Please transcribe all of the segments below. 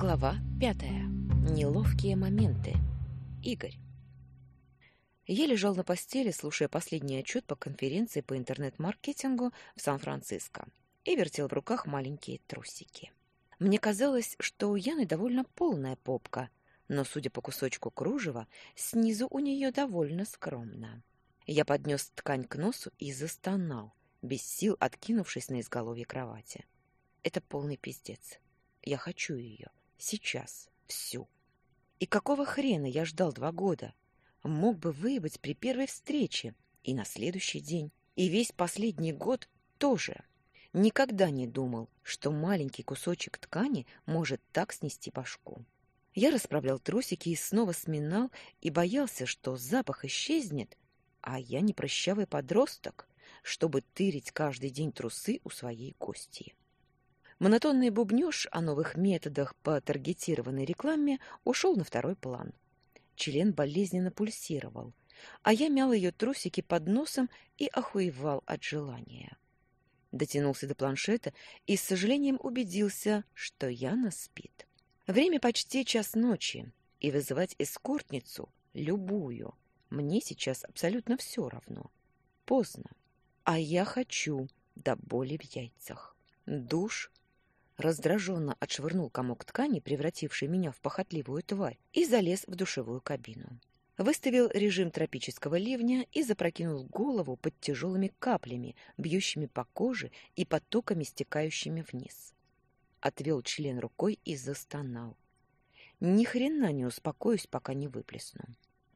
Глава пятая. Неловкие моменты. Игорь. Я лежал на постели, слушая последний отчет по конференции по интернет-маркетингу в Сан-Франциско и вертел в руках маленькие трусики. Мне казалось, что у Яны довольно полная попка, но, судя по кусочку кружева, снизу у нее довольно скромно. Я поднес ткань к носу и застонал, без сил откинувшись на изголовье кровати. Это полный пиздец. Я хочу ее. Сейчас. Всю. И какого хрена я ждал два года? Мог бы выебать при первой встрече. И на следующий день. И весь последний год тоже. Никогда не думал, что маленький кусочек ткани может так снести башку. Я расправлял трусики и снова сминал, и боялся, что запах исчезнет, а я не прыщавый подросток, чтобы тырить каждый день трусы у своей гости. Монотонный бубнёж о новых методах по таргетированной рекламе ушел на второй план. Член болезненно пульсировал, а я мял ее трусики под носом и охуевал от желания. Дотянулся до планшета и с сожалением убедился, что Яна спит. Время почти час ночи, и вызывать эскортницу, любую, мне сейчас абсолютно все равно. Поздно. А я хочу до боли в яйцах. Душ, раздраженно отшвырнул комок ткани, превративший меня в похотливую тварь, и залез в душевую кабину. Выставил режим тропического ливня и запрокинул голову под тяжелыми каплями, бьющими по коже и потоками, стекающими вниз. Отвел член рукой и застонал. Ни хрена не успокоюсь, пока не выплесну.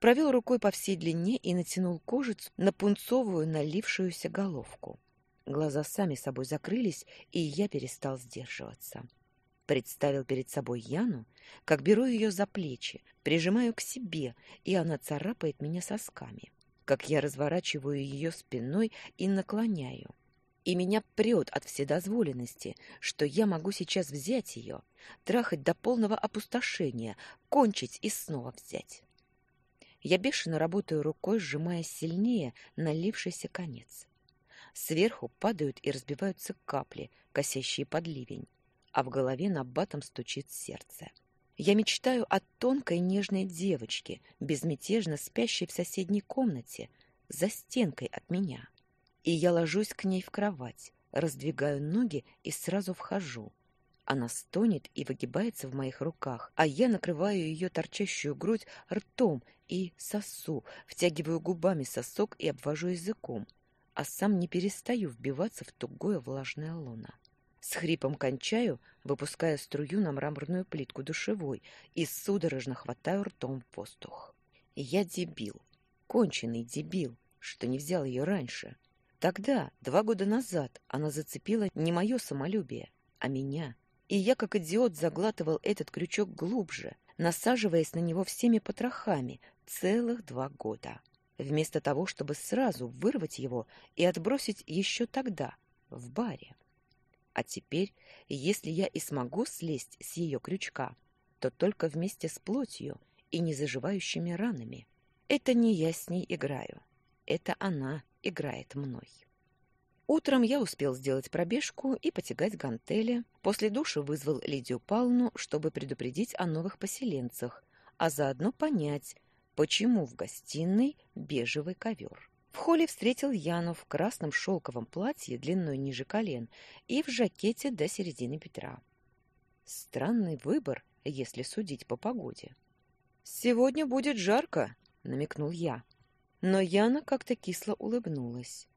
Провел рукой по всей длине и натянул кожицу на пунцовую налившуюся головку. Глаза сами собой закрылись, и я перестал сдерживаться. Представил перед собой Яну, как беру ее за плечи, прижимаю к себе, и она царапает меня сосками, как я разворачиваю ее спиной и наклоняю. И меня прет от вседозволенности, что я могу сейчас взять ее, трахать до полного опустошения, кончить и снова взять. Я бешено работаю рукой, сжимая сильнее налившийся конец. Сверху падают и разбиваются капли, косящие под ливень, а в голове на батом стучит сердце. Я мечтаю о тонкой нежной девочке, безмятежно спящей в соседней комнате, за стенкой от меня. И я ложусь к ней в кровать, раздвигаю ноги и сразу вхожу. Она стонет и выгибается в моих руках, а я накрываю ее торчащую грудь ртом и сосу, втягиваю губами сосок и обвожу языком а сам не перестаю вбиваться в тугое влажное лоно. С хрипом кончаю, выпуская струю на мраморную плитку душевой и судорожно хватаю ртом воздух. Я дебил, конченый дебил, что не взял ее раньше. Тогда, два года назад, она зацепила не мое самолюбие, а меня. И я, как идиот, заглатывал этот крючок глубже, насаживаясь на него всеми потрохами целых два года вместо того, чтобы сразу вырвать его и отбросить еще тогда, в баре. А теперь, если я и смогу слезть с ее крючка, то только вместе с плотью и незаживающими ранами. Это не я с ней играю, это она играет мной. Утром я успел сделать пробежку и потягать гантели. После душа вызвал Лидию Павловну, чтобы предупредить о новых поселенцах, а заодно понять, почему в гостиной бежевый ковер. В холле встретил Яну в красном шелковом платье длиной ниже колен и в жакете до середины бедра. Странный выбор, если судить по погоде. «Сегодня будет жарко», — намекнул я. Но Яна как-то кисло улыбнулась.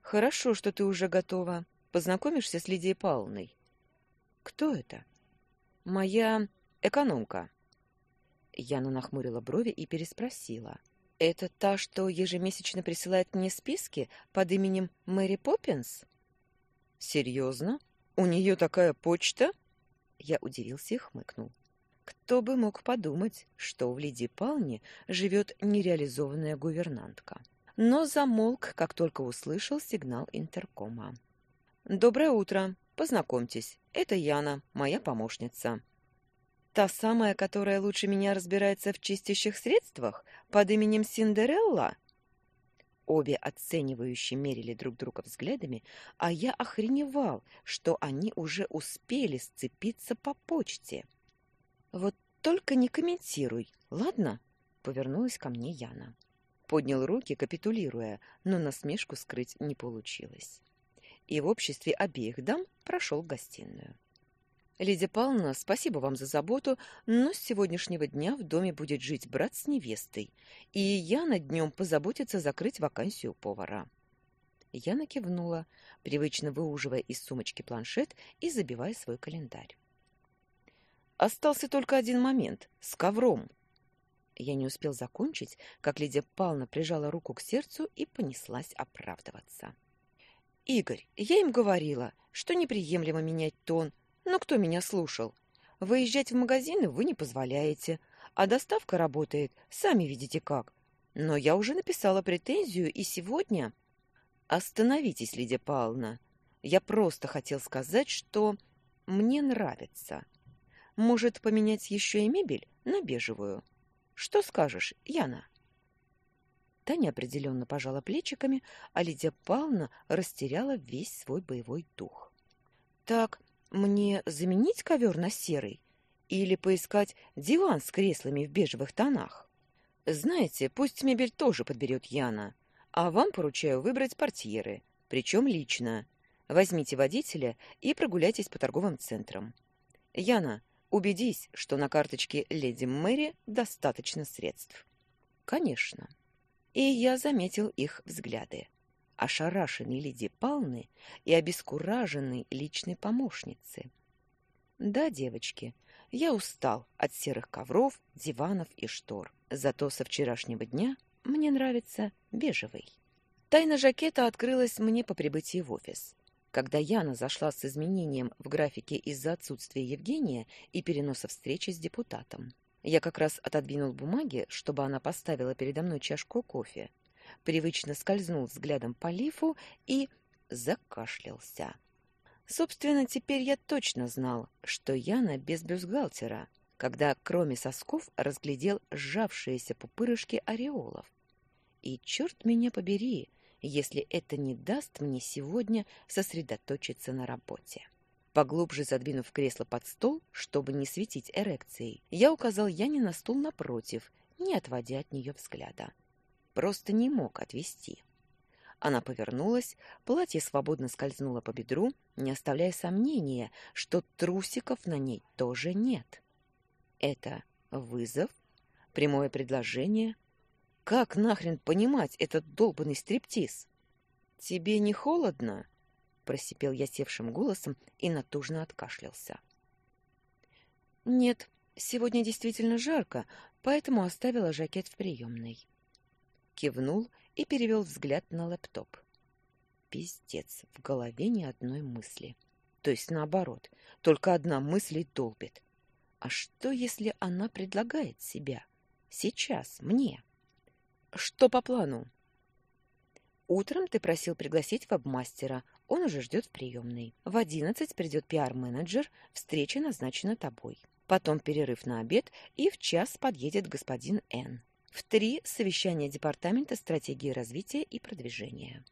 «Хорошо, что ты уже готова. Познакомишься с Лидией Павловной». «Кто это?» «Моя экономка». Яна нахмурила брови и переспросила. «Это та, что ежемесячно присылает мне списки под именем Мэри Поппинс?» «Серьезно? У нее такая почта?» Я удивился и хмыкнул. Кто бы мог подумать, что в Лидии Палне живет нереализованная гувернантка. Но замолк, как только услышал сигнал интеркома. «Доброе утро. Познакомьтесь. Это Яна, моя помощница». Та самая, которая лучше меня разбирается в чистящих средствах, под именем Синдерелла? Обе оценивающе мерили друг друга взглядами, а я охреневал, что они уже успели сцепиться по почте. Вот только не комментируй, ладно? Повернулась ко мне Яна. Поднял руки, капитулируя, но насмешку скрыть не получилось. И в обществе обеих дам прошел в гостиную. Лидия Павловна, спасибо вам за заботу, но с сегодняшнего дня в доме будет жить брат с невестой, и Яна днем позаботится закрыть вакансию повара. Яна кивнула, привычно выуживая из сумочки планшет и забивая свой календарь. Остался только один момент — с ковром. Я не успел закончить, как Лидия Павловна прижала руку к сердцу и понеслась оправдываться. «Игорь, я им говорила, что неприемлемо менять тон, но кто меня слушал? Выезжать в магазины вы не позволяете, а доставка работает, сами видите как. Но я уже написала претензию, и сегодня... Остановитесь, Лидия Павловна. Я просто хотел сказать, что мне нравится. Может, поменять еще и мебель на бежевую? Что скажешь, Яна? Таня определенно пожала плечиками, а Лидия Павловна растеряла весь свой боевой дух. Так, мне заменить ковер на серый или поискать диван с креслами в бежевых тонах? Знаете, пусть мебель тоже подберет Яна, а вам поручаю выбрать портьеры, причем лично. Возьмите водителя и прогуляйтесь по торговым центрам. Яна, убедись, что на карточке леди Мэри достаточно средств. Конечно. И я заметил их взгляды ошарашенной Лидии Палны и обескураженной личной помощницы. Да, девочки, я устал от серых ковров, диванов и штор. Зато со вчерашнего дня мне нравится бежевый. Тайна жакета открылась мне по прибытии в офис. Когда Яна зашла с изменением в графике из-за отсутствия Евгения и переноса встречи с депутатом. Я как раз отодвинул бумаги, чтобы она поставила передо мной чашку кофе, привычно скользнул взглядом по лифу и закашлялся. Собственно, теперь я точно знал, что Яна без бюстгальтера, когда кроме сосков разглядел сжавшиеся пупырышки ореолов. И черт меня побери, если это не даст мне сегодня сосредоточиться на работе. Поглубже задвинув кресло под стол, чтобы не светить эрекцией, я указал Яне на стул напротив, не отводя от нее взгляда просто не мог отвести. Она повернулась, платье свободно скользнуло по бедру, не оставляя сомнения, что трусиков на ней тоже нет. Это вызов? Прямое предложение? Как нахрен понимать этот долбанный стриптиз? Тебе не холодно? просипел я севшим голосом и натужно откашлялся. Нет, сегодня действительно жарко, поэтому оставила жакет в приемной кивнул и перевел взгляд на лэптоп. Пиздец, в голове ни одной мысли. То есть наоборот, только одна мысль и долбит. А что, если она предлагает себя? Сейчас, мне. Что по плану? Утром ты просил пригласить веб-мастера. Он уже ждет в приемной. В одиннадцать придет пиар-менеджер. Встреча назначена тобой. Потом перерыв на обед, и в час подъедет господин Н. В три – совещание Департамента стратегии развития и продвижения.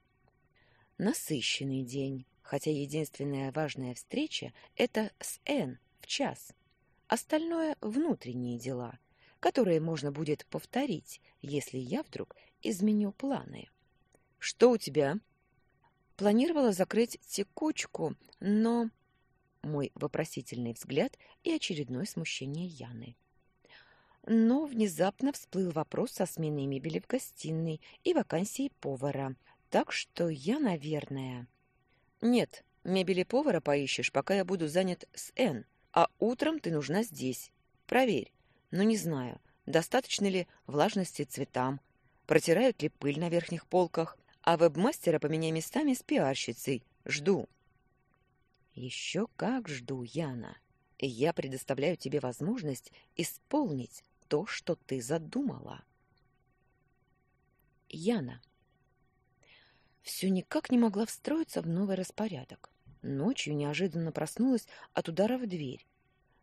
Насыщенный день, хотя единственная важная встреча – это с Н в час. Остальное – внутренние дела, которые можно будет повторить, если я вдруг изменю планы. «Что у тебя?» Планировала закрыть текучку, но... Мой вопросительный взгляд и очередное смущение Яны но внезапно всплыл вопрос со сменой мебели в гостиной и вакансией повара. Так что я, наверное... Нет, мебели повара поищешь, пока я буду занят с Н, а утром ты нужна здесь. Проверь. Но не знаю, достаточно ли влажности цветам, протирают ли пыль на верхних полках, а веб-мастера поменяй местами с пиарщицей. Жду. Еще как жду, Яна. Я предоставляю тебе возможность исполнить то, что ты задумала. Яна. Все никак не могла встроиться в новый распорядок. Ночью неожиданно проснулась от удара в дверь.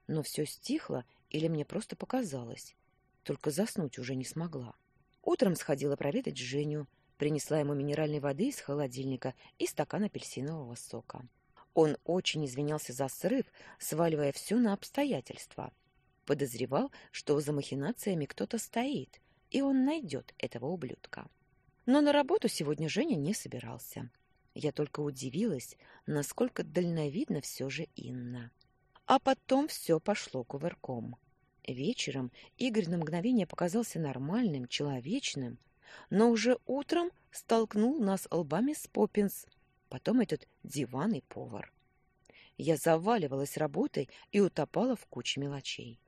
Но все стихло или мне просто показалось. Только заснуть уже не смогла. Утром сходила проведать Женю, принесла ему минеральной воды из холодильника и стакан апельсинового сока. Он очень извинялся за срыв, сваливая все на обстоятельства. Подозревал, что за махинациями кто-то стоит, и он найдет этого ублюдка. Но на работу сегодня Женя не собирался. Я только удивилась, насколько дальновидно все же Инна. А потом все пошло кувырком. Вечером Игорь на мгновение показался нормальным, человечным, но уже утром столкнул нас лбами с Поппинс, потом этот диван и повар. Я заваливалась работой и утопала в куче мелочей.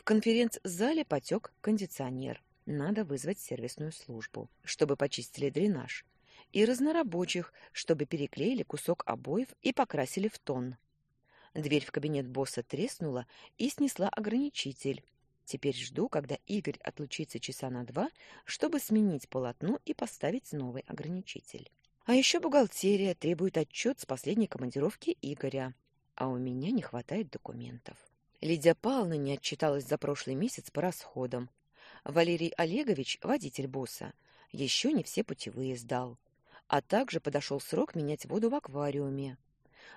В конференц-зале потек кондиционер. Надо вызвать сервисную службу, чтобы почистили дренаж, и разнорабочих, чтобы переклеили кусок обоев и покрасили в тон. Дверь в кабинет босса треснула и снесла ограничитель. Теперь жду, когда Игорь отлучится часа на два, чтобы сменить полотно и поставить новый ограничитель. А еще бухгалтерия требует отчет с последней командировки Игоря, а у меня не хватает документов. Лидия Павловна не отчиталась за прошлый месяц по расходам. Валерий Олегович, водитель босса, еще не все путевые сдал. А также подошел срок менять воду в аквариуме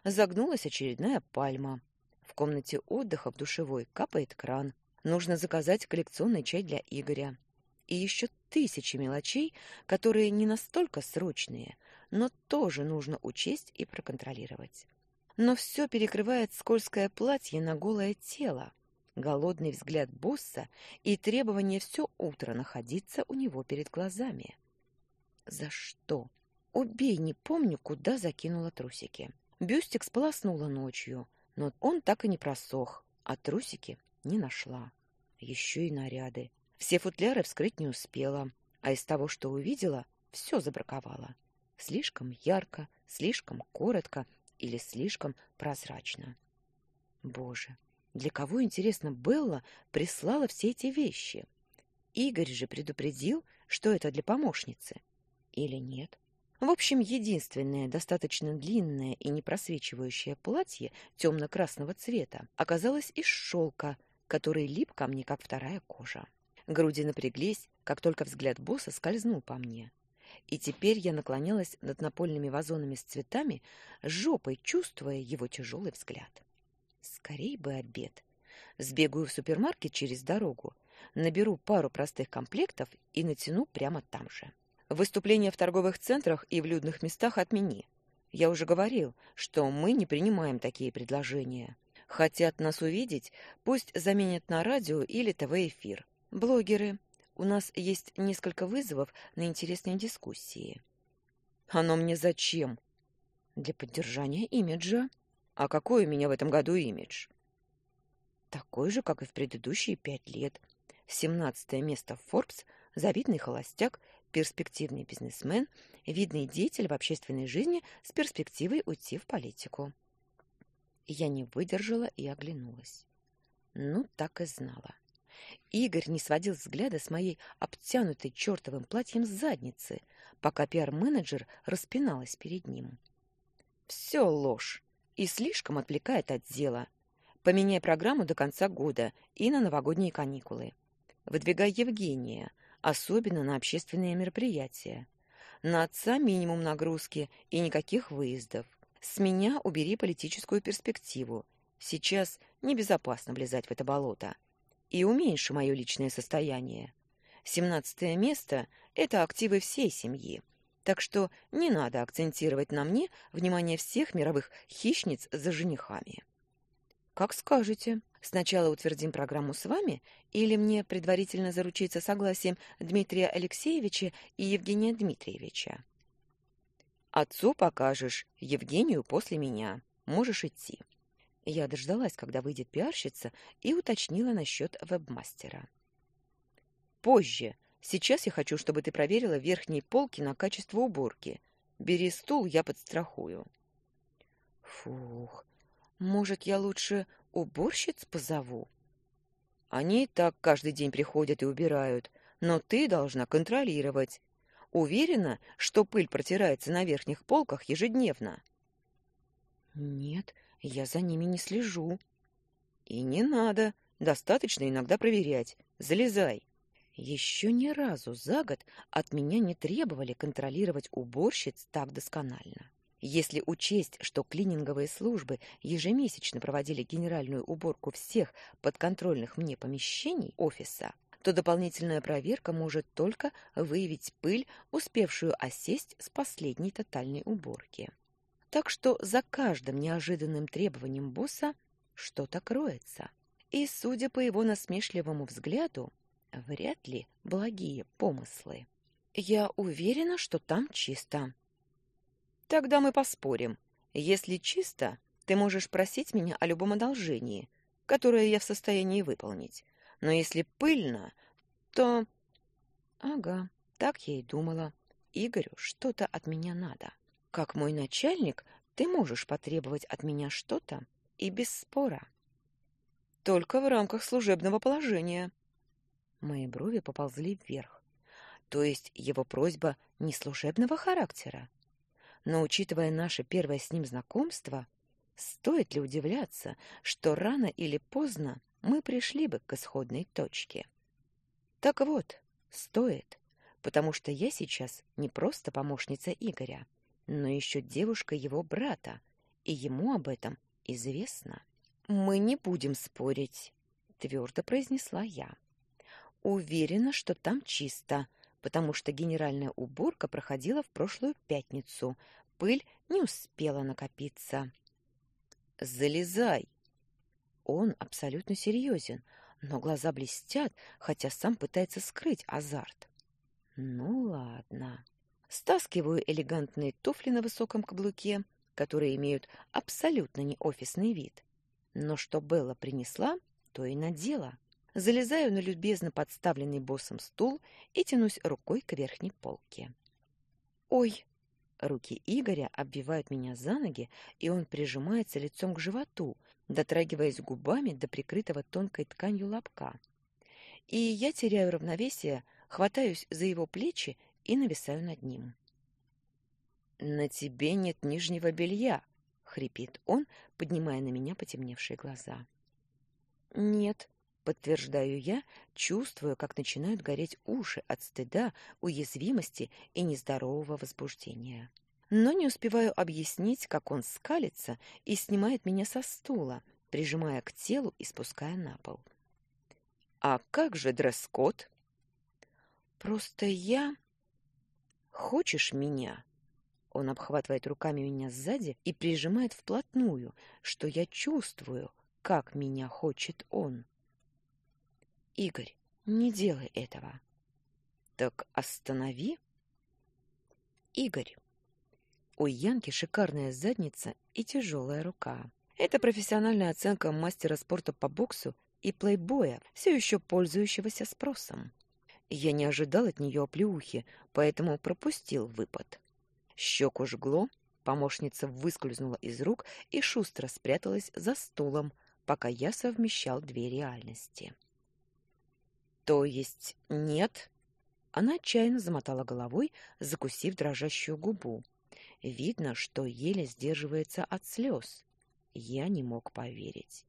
загнулась очередная пальма. В комнате отдыха в душевой капает кран. Нужно заказать коллекционный чай для Игоря. И еще тысячи мелочей, которые не настолько срочные, но тоже нужно учесть и проконтролировать. Но все перекрывает скользкое платье на голое тело, голодный взгляд босса и требование все утро находиться у него перед глазами. За что? Убей, не помню, куда закинула трусики. Бюстик сполоснула ночью, но он так и не просох, а трусики не нашла. Еще и наряды. Все футляры вскрыть не успела, а из того, что увидела, все забраковала. Слишком ярко, слишком коротко или слишком прозрачно. Боже, для кого, интересно, Белла прислала все эти вещи? Игорь же предупредил, что это для помощницы. Или нет? В общем, единственное достаточно длинное и не просвечивающее платье темно-красного цвета оказалось из шелка, который лип ко мне, как вторая кожа. Груди напряглись, как только взгляд босса скользнул по мне. И теперь я наклонялась над напольными вазонами с цветами, жопой чувствуя его тяжелый взгляд. Скорей бы обед. Сбегаю в супермаркет через дорогу, наберу пару простых комплектов и натяну прямо там же. Выступления в торговых центрах и в людных местах отмени. Я уже говорил, что мы не принимаем такие предложения. Хотят нас увидеть, пусть заменят на радио или ТВ-эфир. Блогеры. У нас есть несколько вызовов на интересные дискуссии. Оно мне зачем? Для поддержания имиджа. А какой у меня в этом году имидж? Такой же, как и в предыдущие пять лет. Семнадцатое место в Forbes, завидный холостяк перспективный бизнесмен, видный деятель в общественной жизни с перспективой уйти в политику. Я не выдержала и оглянулась. Ну, так и знала. Игорь не сводил взгляда с моей обтянутой чертовым платьем задницы, пока пиар-менеджер распиналась перед ним. Все ложь и слишком отвлекает от дела. Поменяй программу до конца года и на новогодние каникулы. Выдвигай Евгения — особенно на общественные мероприятия. На отца минимум нагрузки и никаких выездов. С меня убери политическую перспективу. Сейчас небезопасно влезать в это болото. И уменьши мое личное состояние. Семнадцатое место — это активы всей семьи. Так что не надо акцентировать на мне внимание всех мировых хищниц за женихами. Как скажете. Сначала утвердим программу с вами или мне предварительно заручиться согласием Дмитрия Алексеевича и Евгения Дмитриевича? Отцу покажешь, Евгению после меня. Можешь идти. Я дождалась, когда выйдет пиарщица, и уточнила насчет вебмастера. Позже. Сейчас я хочу, чтобы ты проверила верхние полки на качество уборки. Бери стул, я подстрахую. Фух, может, я лучше уборщиц позову? Они и так каждый день приходят и убирают, но ты должна контролировать. Уверена, что пыль протирается на верхних полках ежедневно? Нет, я за ними не слежу. И не надо, достаточно иногда проверять. Залезай. Еще ни разу за год от меня не требовали контролировать уборщиц так досконально. Если учесть, что клининговые службы ежемесячно проводили генеральную уборку всех подконтрольных мне помещений офиса, то дополнительная проверка может только выявить пыль, успевшую осесть с последней тотальной уборки. Так что за каждым неожиданным требованием босса что-то кроется. И, судя по его насмешливому взгляду, вряд ли благие помыслы. Я уверена, что там чисто. Тогда мы поспорим. Если чисто, ты можешь просить меня о любом одолжении, которое я в состоянии выполнить. Но если пыльно, то... Ага, так я и думала. Игорю что-то от меня надо. Как мой начальник, ты можешь потребовать от меня что-то и без спора. Только в рамках служебного положения. Мои брови поползли вверх. То есть его просьба не служебного характера? Но, учитывая наше первое с ним знакомство, стоит ли удивляться, что рано или поздно мы пришли бы к исходной точке? Так вот, стоит, потому что я сейчас не просто помощница Игоря, но еще девушка его брата, и ему об этом известно. «Мы не будем спорить», — твердо произнесла я. «Уверена, что там чисто, потому что генеральная уборка проходила в прошлую пятницу. Пыль не успела накопиться. «Залезай!» Он абсолютно серьезен, но глаза блестят, хотя сам пытается скрыть азарт. «Ну ладно». Стаскиваю элегантные туфли на высоком каблуке, которые имеют абсолютно не офисный вид. Но что Белла принесла, то и надела. Залезаю на любезно подставленный боссом стул и тянусь рукой к верхней полке. «Ой!» Руки Игоря обвивают меня за ноги, и он прижимается лицом к животу, дотрагиваясь губами до прикрытого тонкой тканью лобка. И я теряю равновесие, хватаюсь за его плечи и нависаю над ним. «На тебе нет нижнего белья», — хрипит он, поднимая на меня потемневшие глаза. «Нет», Подтверждаю я, чувствую, как начинают гореть уши от стыда, уязвимости и нездорового возбуждения. Но не успеваю объяснить, как он скалится и снимает меня со стула, прижимая к телу и спуская на пол. «А как же дресс-код?» «Просто я...» «Хочешь меня?» Он обхватывает руками меня сзади и прижимает вплотную, что я чувствую, как меня хочет он. Игорь, не делай этого. Так останови. Игорь. У Янки шикарная задница и тяжелая рука. Это профессиональная оценка мастера спорта по боксу и плейбоя, все еще пользующегося спросом. Я не ожидал от нее оплеухи, поэтому пропустил выпад. Щеку жгло, помощница выскользнула из рук и шустро спряталась за стулом, пока я совмещал две реальности. То есть нет? Она отчаянно замотала головой, закусив дрожащую губу. Видно, что еле сдерживается от слез. Я не мог поверить.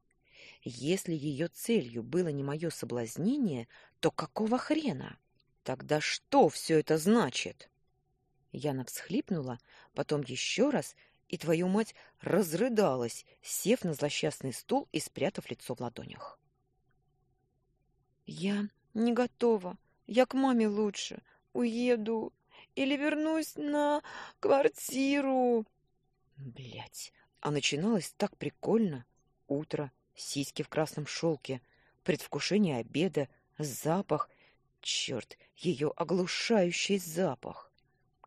Если ее целью было не мое соблазнение, то какого хрена? Тогда что все это значит? Яна всхлипнула, потом еще раз, и твою мать разрыдалась, сев на злосчастный стул и спрятав лицо в ладонях. Я не готова. Я к маме лучше. Уеду. Или вернусь на квартиру. Блять, а начиналось так прикольно. Утро, сиськи в красном шелке, предвкушение обеда, запах. Черт, ее оглушающий запах.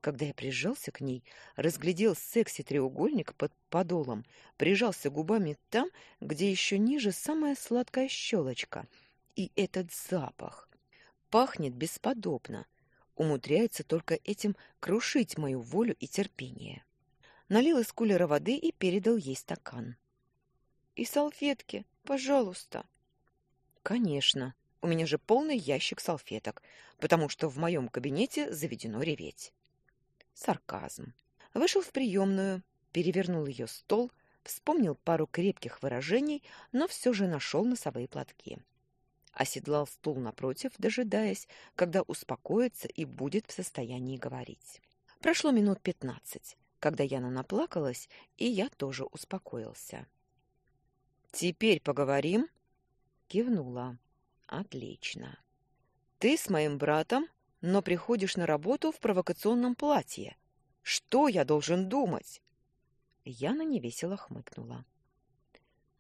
Когда я прижался к ней, разглядел секси-треугольник под подолом, прижался губами там, где еще ниже самая сладкая щелочка — и этот запах. Пахнет бесподобно. Умудряется только этим крушить мою волю и терпение. Налил из кулера воды и передал ей стакан. «И салфетки, пожалуйста». «Конечно. У меня же полный ящик салфеток, потому что в моем кабинете заведено реветь». Сарказм. Вышел в приемную, перевернул ее стол, вспомнил пару крепких выражений, но все же нашел носовые платки оседлал стул напротив, дожидаясь, когда успокоится и будет в состоянии говорить. Прошло минут пятнадцать. когда Яна наплакалась, и я тоже успокоился. «Теперь поговорим?» Кивнула. «Отлично. Ты с моим братом, но приходишь на работу в провокационном платье. Что я должен думать?» Яна невесело хмыкнула.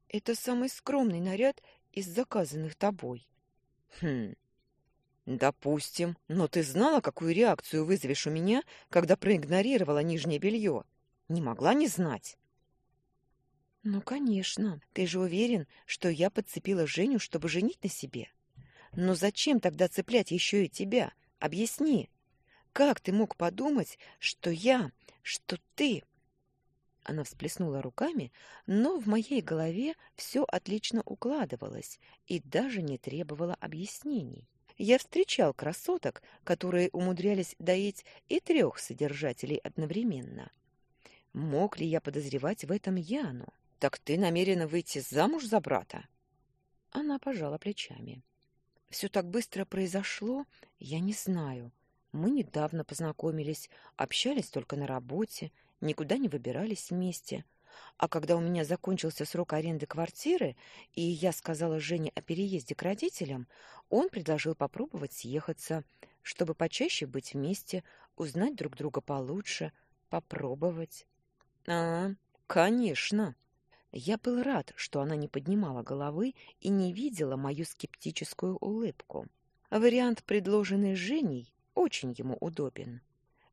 «Это самый скромный наряд из заказанных тобой». «Хм, допустим. Но ты знала, какую реакцию вызовешь у меня, когда проигнорировала нижнее белье? Не могла не знать». «Ну, конечно. Ты же уверен, что я подцепила Женю, чтобы женить на себе? Но зачем тогда цеплять еще и тебя? Объясни. Как ты мог подумать, что я, что ты...» Она всплеснула руками, но в моей голове все отлично укладывалось и даже не требовало объяснений. Я встречал красоток, которые умудрялись доить и трех содержателей одновременно. Мог ли я подозревать в этом Яну? Так ты намерена выйти замуж за брата? Она пожала плечами. Все так быстро произошло, я не знаю. Мы недавно познакомились, общались только на работе, никуда не выбирались вместе. А когда у меня закончился срок аренды квартиры, и я сказала Жене о переезде к родителям, он предложил попробовать съехаться, чтобы почаще быть вместе, узнать друг друга получше, попробовать. А, конечно. Я был рад, что она не поднимала головы и не видела мою скептическую улыбку. Вариант, предложенный Женей, очень ему удобен.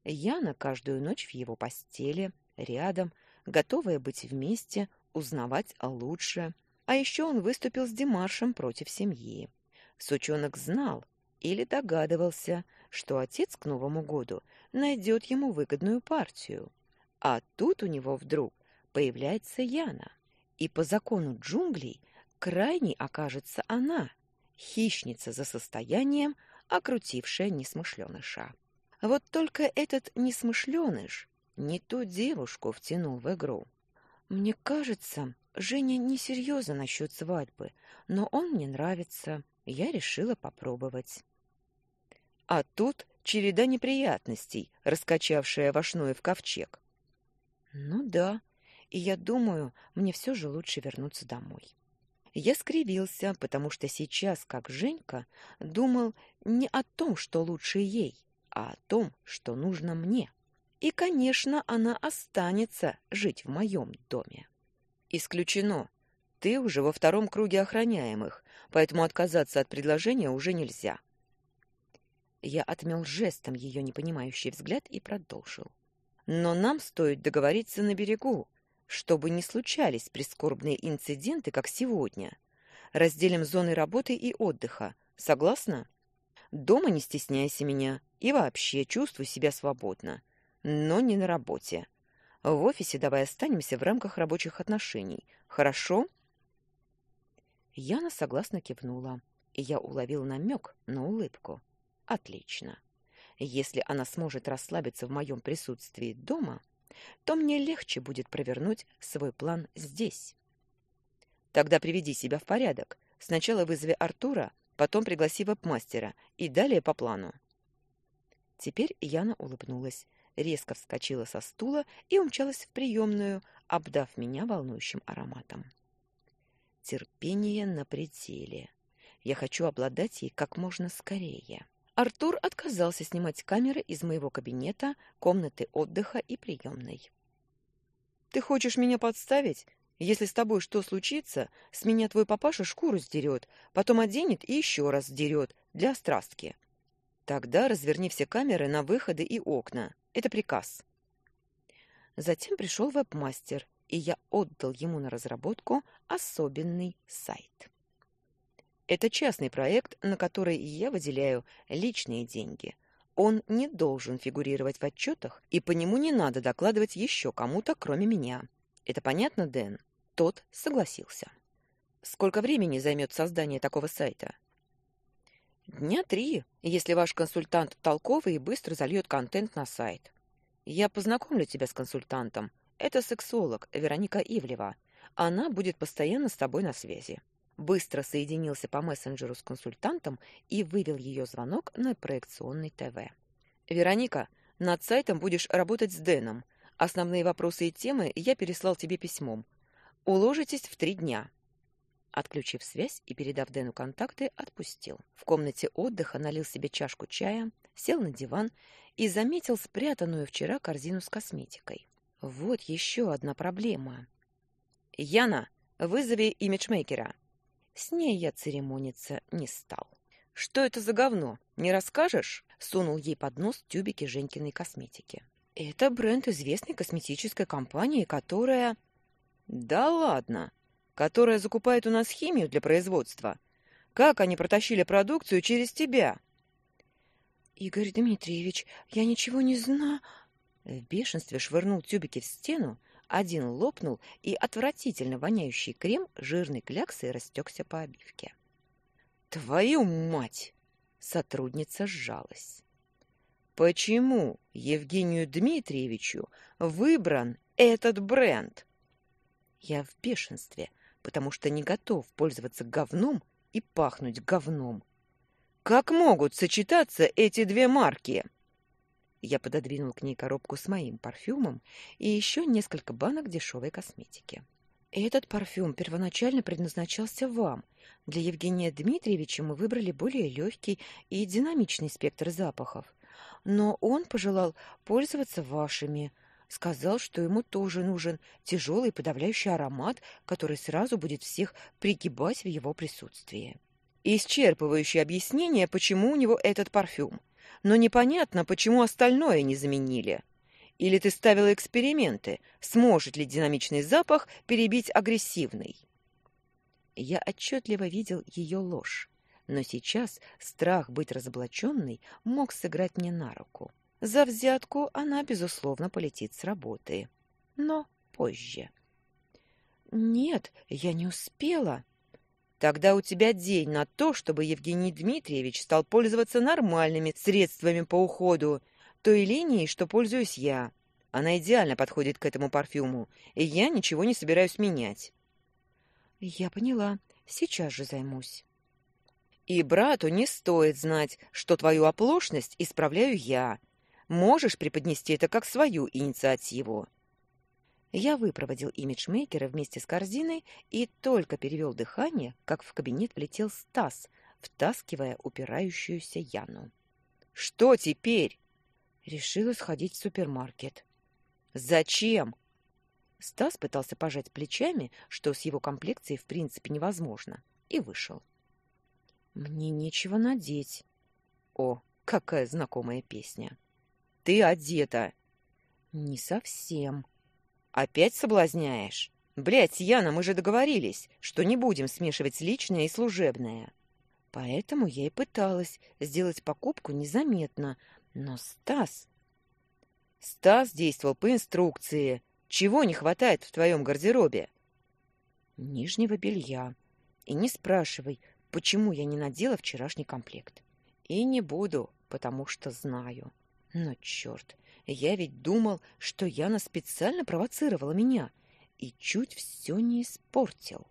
Яна каждую ночь в его постели, рядом, готовая быть вместе, узнавать лучше. А еще он выступил с демаршем против семьи. Сучонок знал или догадывался, что отец к Новому году найдет ему выгодную партию. А тут у него вдруг появляется Яна. И по закону джунглей крайней окажется она, хищница за состоянием, окрутившая несмышленыша. Вот только этот несмышленыш не ту девушку втянул в игру. Мне кажется, Женя несерьезно насчет свадьбы, но он мне нравится, я решила попробовать. А тут череда неприятностей, раскачавшая вошное в ковчег. Ну да, и я думаю, мне все же лучше вернуться домой. Я скривился, потому что сейчас, как Женька, думал не о том, что лучше ей, а о том, что нужно мне. И, конечно, она останется жить в моем доме. Исключено. Ты уже во втором круге охраняемых, поэтому отказаться от предложения уже нельзя. Я отмел жестом ее непонимающий взгляд и продолжил. Но нам стоит договориться на берегу, чтобы не случались прискорбные инциденты, как сегодня. Разделим зоны работы и отдыха. Согласна? Дома не стесняйся меня и вообще чувствуй себя свободно. Но не на работе. В офисе давай останемся в рамках рабочих отношений. Хорошо? Яна согласно кивнула, и я уловил намек на улыбку. Отлично. Если она сможет расслабиться в моем присутствии дома, то мне легче будет провернуть свой план здесь. Тогда приведи себя в порядок. Сначала вызови Артура, потом пригласи веб-мастера и далее по плану. Теперь Яна улыбнулась, резко вскочила со стула и умчалась в приемную, обдав меня волнующим ароматом. Терпение на пределе. Я хочу обладать ей как можно скорее. Артур отказался снимать камеры из моего кабинета, комнаты отдыха и приемной. «Ты хочешь меня подставить? Если с тобой что случится, с меня твой папаша шкуру сдерет, потом оденет и еще раз сдерет, для страстки. Тогда разверни все камеры на выходы и окна. Это приказ». Затем пришел веб-мастер, и я отдал ему на разработку особенный сайт. Это частный проект, на который я выделяю личные деньги. Он не должен фигурировать в отчетах, и по нему не надо докладывать еще кому-то, кроме меня. Это понятно, Дэн? Тот согласился. Сколько времени займет создание такого сайта? Дня три, если ваш консультант толковый и быстро зальет контент на сайт. Я познакомлю тебя с консультантом. Это сексолог Вероника Ивлева. Она будет постоянно с тобой на связи быстро соединился по мессенджеру с консультантом и вывел ее звонок на проекционный ТВ. «Вероника, над сайтом будешь работать с Дэном. Основные вопросы и темы я переслал тебе письмом. Уложитесь в три дня. Отключив связь и передав Дэну контакты, отпустил. В комнате отдыха налил себе чашку чая, сел на диван и заметил спрятанную вчера корзину с косметикой. Вот еще одна проблема. «Яна, вызови имиджмейкера». С ней я церемониться не стал. «Что это за говно? Не расскажешь?» Сунул ей под нос тюбики Женькиной косметики. «Это бренд известной косметической компании, которая...» «Да ладно!» которая закупает у нас химию для производства. Как они протащили продукцию через тебя? Игорь Дмитриевич, я ничего не знаю. В бешенстве швырнул тюбики в стену, один лопнул, и отвратительно воняющий крем жирной кляксой растекся по обивке. «Твою мать!» — сотрудница сжалась. «Почему Евгению Дмитриевичу выбран этот бренд?» Я в бешенстве — потому что не готов пользоваться говном и пахнуть говном. Как могут сочетаться эти две марки? Я пододвинул к ней коробку с моим парфюмом и еще несколько банок дешевой косметики. Этот парфюм первоначально предназначался вам. Для Евгения Дмитриевича мы выбрали более легкий и динамичный спектр запахов. Но он пожелал пользоваться вашими – Сказал, что ему тоже нужен тяжелый подавляющий аромат, который сразу будет всех пригибать в его присутствии. Исчерпывающее объяснение, почему у него этот парфюм. Но непонятно, почему остальное не заменили. Или ты ставила эксперименты, сможет ли динамичный запах перебить агрессивный? Я отчетливо видел ее ложь, но сейчас страх быть разоблаченной мог сыграть мне на руку. За взятку она, безусловно, полетит с работы. Но позже. «Нет, я не успела». «Тогда у тебя день на то, чтобы Евгений Дмитриевич стал пользоваться нормальными средствами по уходу, той линией, что пользуюсь я. Она идеально подходит к этому парфюму, и я ничего не собираюсь менять». «Я поняла. Сейчас же займусь». «И брату не стоит знать, что твою оплошность исправляю я, Можешь преподнести это как свою инициативу. Я выпроводил имиджмейкера вместе с корзиной и только перевел дыхание, как в кабинет влетел Стас, втаскивая упирающуюся Яну. «Что теперь?» Решила сходить в супермаркет. «Зачем?» Стас пытался пожать плечами, что с его комплекцией в принципе невозможно, и вышел. «Мне нечего надеть». О, какая знакомая песня! ты одета. Не совсем. Опять соблазняешь? Блядь, Яна, мы же договорились, что не будем смешивать личное и служебное. Поэтому я и пыталась сделать покупку незаметно. Но Стас... Стас действовал по инструкции. Чего не хватает в твоем гардеробе? Нижнего белья. И не спрашивай, почему я не надела вчерашний комплект. И не буду, потому что знаю. Но черт, я ведь думал, что Яна специально провоцировала меня и чуть все не испортил.